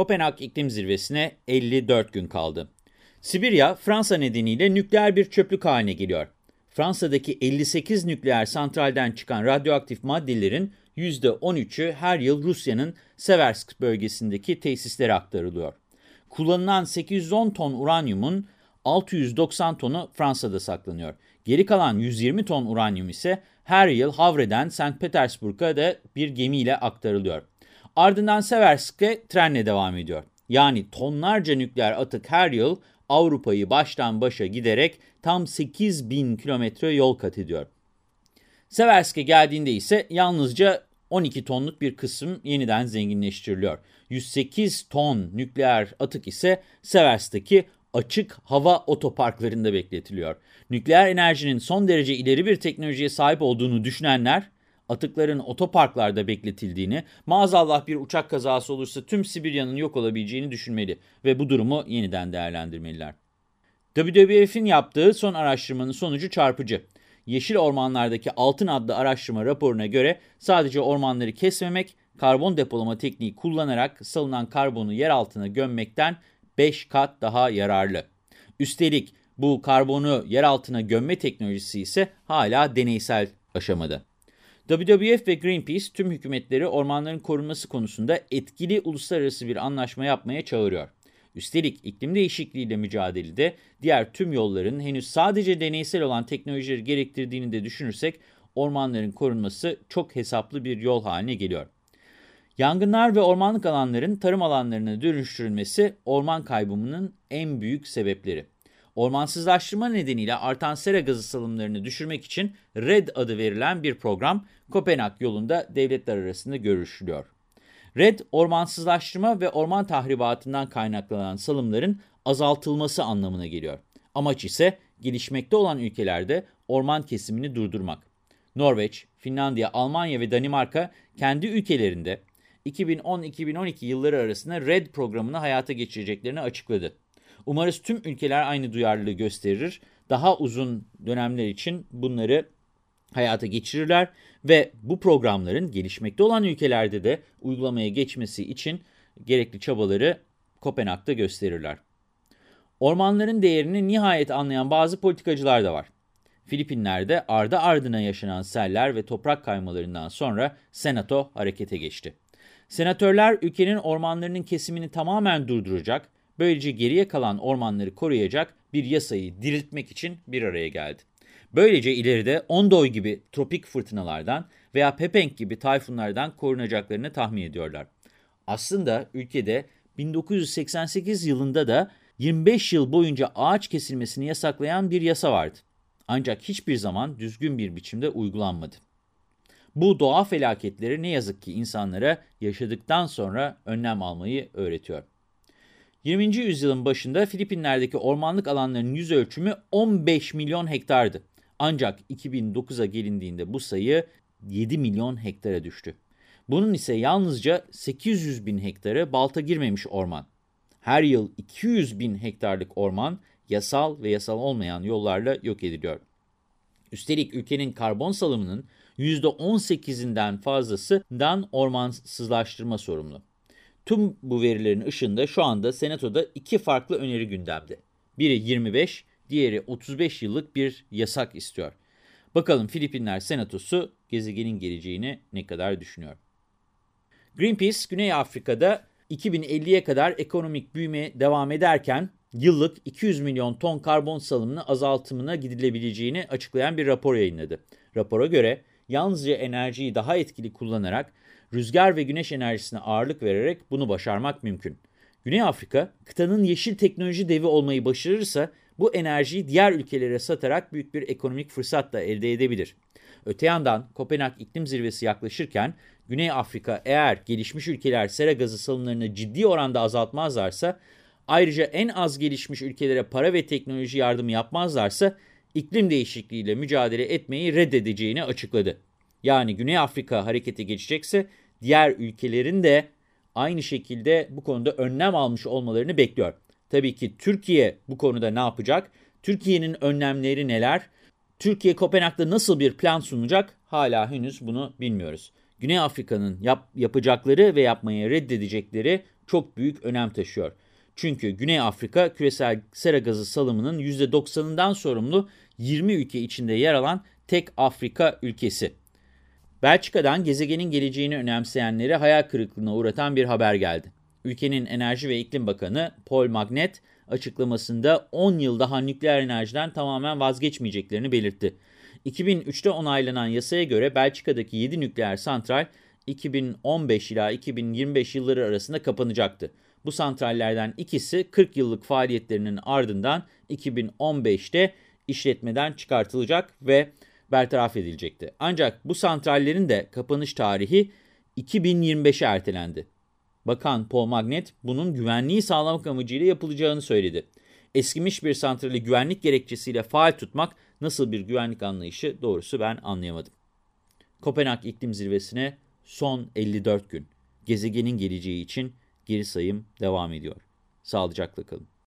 Kopenhag İklim Zirvesi'ne 54 gün kaldı. Sibirya, Fransa nedeniyle nükleer bir çöplük haline geliyor. Fransa'daki 58 nükleer santralden çıkan radyoaktif maddelerin %13'ü her yıl Rusya'nın Seversk bölgesindeki tesislere aktarılıyor. Kullanılan 810 ton uranyumun 690 tonu Fransa'da saklanıyor. Geri kalan 120 ton uranyum ise her yıl Havre'den St. Petersburg'a da bir gemiyle aktarılıyor. Ardından Seversk'e trenle devam ediyor. Yani tonlarca nükleer atık her yıl Avrupa'yı baştan başa giderek tam 8 bin kilometre yol kat ediyor. Seversk'e geldiğinde ise yalnızca 12 tonluk bir kısım yeniden zenginleştiriliyor. 108 ton nükleer atık ise Seversk'teki açık hava otoparklarında bekletiliyor. Nükleer enerjinin son derece ileri bir teknolojiye sahip olduğunu düşünenler, atıkların otoparklarda bekletildiğini, maazallah bir uçak kazası olursa tüm Sibirya'nın yok olabileceğini düşünmeli ve bu durumu yeniden değerlendirmeliler. WWF'in yaptığı son araştırmanın sonucu çarpıcı. Yeşil Ormanlardaki Altın adlı araştırma raporuna göre sadece ormanları kesmemek, karbon depolama tekniği kullanarak salınan karbonu yer altına gömmekten 5 kat daha yararlı. Üstelik bu karbonu yer altına gömme teknolojisi ise hala deneysel aşamada. WWF ve Greenpeace tüm hükümetleri ormanların korunması konusunda etkili uluslararası bir anlaşma yapmaya çağırıyor. Üstelik iklim değişikliğiyle mücadelede diğer tüm yolların henüz sadece deneysel olan teknolojileri gerektirdiğini de düşünürsek ormanların korunması çok hesaplı bir yol haline geliyor. Yangınlar ve ormanlık alanların tarım alanlarına dönüştürülmesi orman kaybımının en büyük sebepleri. Ormansızlaştırma nedeniyle artan sera gazı salımlarını düşürmek için RED adı verilen bir program Kopenhag yolunda devletler arasında görüşülüyor. RED, ormansızlaştırma ve orman tahribatından kaynaklanan salımların azaltılması anlamına geliyor. Amaç ise gelişmekte olan ülkelerde orman kesimini durdurmak. Norveç, Finlandiya, Almanya ve Danimarka kendi ülkelerinde 2010-2012 yılları arasında RED programını hayata geçireceklerini açıkladı. Umarız tüm ülkeler aynı duyarlılığı gösterir, daha uzun dönemler için bunları hayata geçirirler ve bu programların gelişmekte olan ülkelerde de uygulamaya geçmesi için gerekli çabaları Kopenhag'da gösterirler. Ormanların değerini nihayet anlayan bazı politikacılar da var. Filipinler'de ardı ardına yaşanan seller ve toprak kaymalarından sonra senato harekete geçti. Senatörler ülkenin ormanlarının kesimini tamamen durduracak, böylece geriye kalan ormanları koruyacak bir yasayı diriltmek için bir araya geldi. Böylece ileride Ondoy gibi tropik fırtınalardan veya Pepeng gibi tayfunlardan korunacaklarını tahmin ediyorlar. Aslında ülkede 1988 yılında da 25 yıl boyunca ağaç kesilmesini yasaklayan bir yasa vardı. Ancak hiçbir zaman düzgün bir biçimde uygulanmadı. Bu doğa felaketleri ne yazık ki insanlara yaşadıktan sonra önlem almayı öğretiyor. 20. yüzyılın başında Filipinler'deki ormanlık alanların yüz ölçümü 15 milyon hektardı. Ancak 2009'a gelindiğinde bu sayı 7 milyon hektara düştü. Bunun ise yalnızca 800 bin hektarı balta girmemiş orman. Her yıl 200 bin hektarlık orman yasal ve yasal olmayan yollarla yok ediliyor. Üstelik ülkenin karbon salımının %18'inden fazlasından ormansızlaştırma sorumlu. Tüm bu verilerin ışığında şu anda Senato'da iki farklı öneri gündemde. Biri 25, diğeri 35 yıllık bir yasak istiyor. Bakalım Filipinler Senatosu gezegenin geleceğini ne kadar düşünüyor? Greenpeace, Güney Afrika'da 2050'ye kadar ekonomik büyüme devam ederken yıllık 200 milyon ton karbon salımını azaltımına gidilebileceğini açıklayan bir rapor yayınladı. Rapora göre yalnızca enerjiyi daha etkili kullanarak rüzgar ve güneş enerjisine ağırlık vererek bunu başarmak mümkün. Güney Afrika, kıtanın yeşil teknoloji devi olmayı başarırsa bu enerjiyi diğer ülkelere satarak büyük bir ekonomik fırsat da elde edebilir. Öte yandan Kopenhag İklim Zirvesi yaklaşırken Güney Afrika eğer gelişmiş ülkeler sera gazı salımlarını ciddi oranda azaltmazlarsa, ayrıca en az gelişmiş ülkelere para ve teknoloji yardımı yapmazlarsa iklim değişikliğiyle mücadele etmeyi reddedeceğini açıkladı. Yani Güney Afrika harekete geçecekse diğer ülkelerin de aynı şekilde bu konuda önlem almış olmalarını bekliyor. Tabii ki Türkiye bu konuda ne yapacak? Türkiye'nin önlemleri neler? Türkiye Kopenhag'da nasıl bir plan sunacak? Hala henüz bunu bilmiyoruz. Güney Afrika'nın yap, yapacakları ve yapmaya reddedecekleri çok büyük önem taşıyor. Çünkü Güney Afrika küresel sera gazı salımının %90'ından sorumlu 20 ülke içinde yer alan tek Afrika ülkesi. Belçika'dan gezegenin geleceğini önemseyenleri hayal kırıklığına uğratan bir haber geldi. Ülkenin Enerji ve İklim Bakanı Paul Magnet açıklamasında 10 yıl daha nükleer enerjiden tamamen vazgeçmeyeceklerini belirtti. 2003'te onaylanan yasaya göre Belçika'daki 7 nükleer santral 2015 ila 2025 yılları arasında kapanacaktı. Bu santrallerden ikisi 40 yıllık faaliyetlerinin ardından 2015'te işletmeden çıkartılacak ve bertaraf edilecekti. Ancak bu santrallerin de kapanış tarihi 2025'e ertelendi. Bakan Paul Magnet bunun güvenliği sağlamak amacıyla yapılacağını söyledi. Eskimiş bir santrali güvenlik gerekçesiyle faal tutmak nasıl bir güvenlik anlayışı doğrusu ben anlayamadım. Kopenhag İklim Zirvesi'ne son 54 gün. Gezegenin geleceği için geri sayım devam ediyor. Sağlıcakla kalın.